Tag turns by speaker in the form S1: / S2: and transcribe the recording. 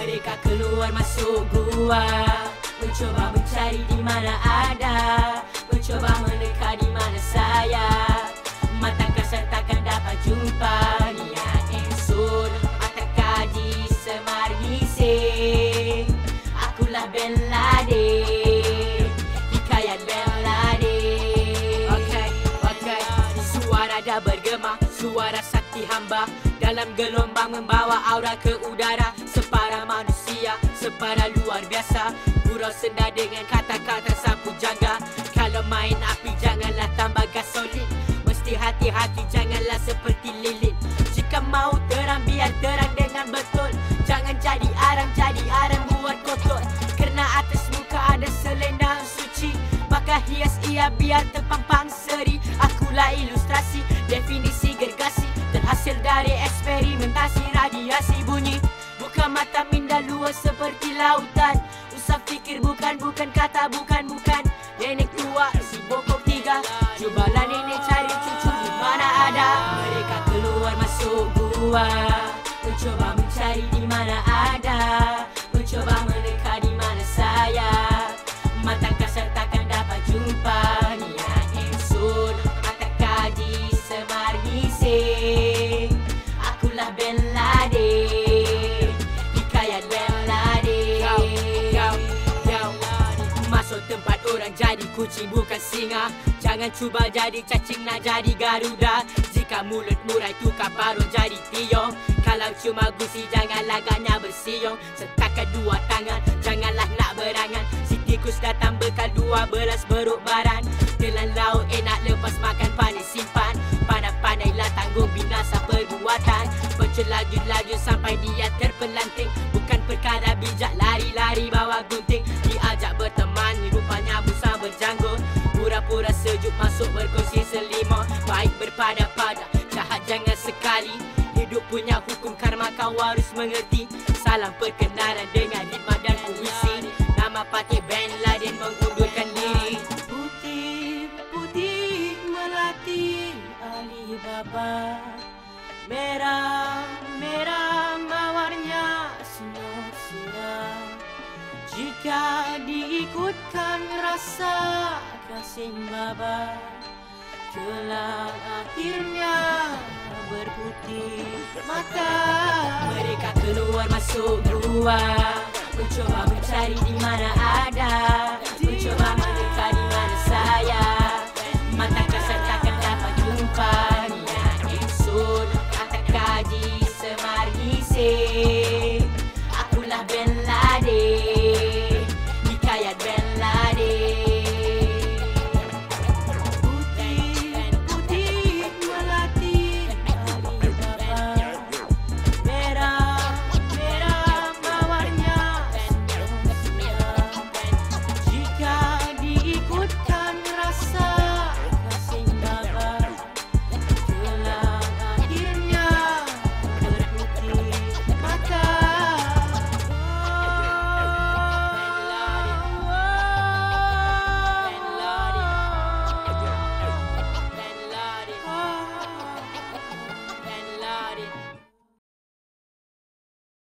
S1: Mereka keluar masuk gua. Mencoba mencari di mana ada. Mencoba mendekat di mana saya Dah bergema Suara sakti hamba. Dalam gelombang membawa aura ke udara. Separa manusia Separa luar biasa. Gurau senda dengan kata-kata sapu jaga. Kalau main api janganlah tambah gasolin Mesti hati-hati janganlah seperti lilin. Jika mau terang biar terang dengan betul. Jangan jadi arang jadi arang buat kotor. Kerana atas muka ada selendang suci. Maka hias ia biar terpampang seri. Akulah ilustrasi lautan Usah fikir bukan bukan kata bukan bukan. Nenek tua si bokok tiga. Cubalah nenek cari cucu di mana ada. Mereka keluar masuk gua kucing bukan singa. Jangan cuba jadi cacing nak jadi garuda. Jika mulut murai tukar paruh jadi tiong. Kalau cuma gusi janganlah ganya bersiong Setakat dua tangan janganlah nak berangan. Si tikus datang bekal dua belas beruk baran. Telan laut enak lepas makan panis simpan. Pandai-pandailah tanggung binasa perbuatan. Pencet laju-laju sampai dia terpelanting. Bukan perkara bijak lari-lari bawa gunting Pura-pura sejuk masuk berkongsi selimut. Baik berpada-pada jahat jangan sekali. Hidup punya hukum karma kau harus mengerti. Salam perkenalan dengan hikmah dan puisi. Nama Patih Ben Laden mengundurkan diri. Putih, putih melati Alibaba. Merah, merah mawarnya sinar-sinar Jika diikutkan rasa kasih baba Kelak akhirnya berputih mata. Mereka keluar masuk gua Mencoba mencari di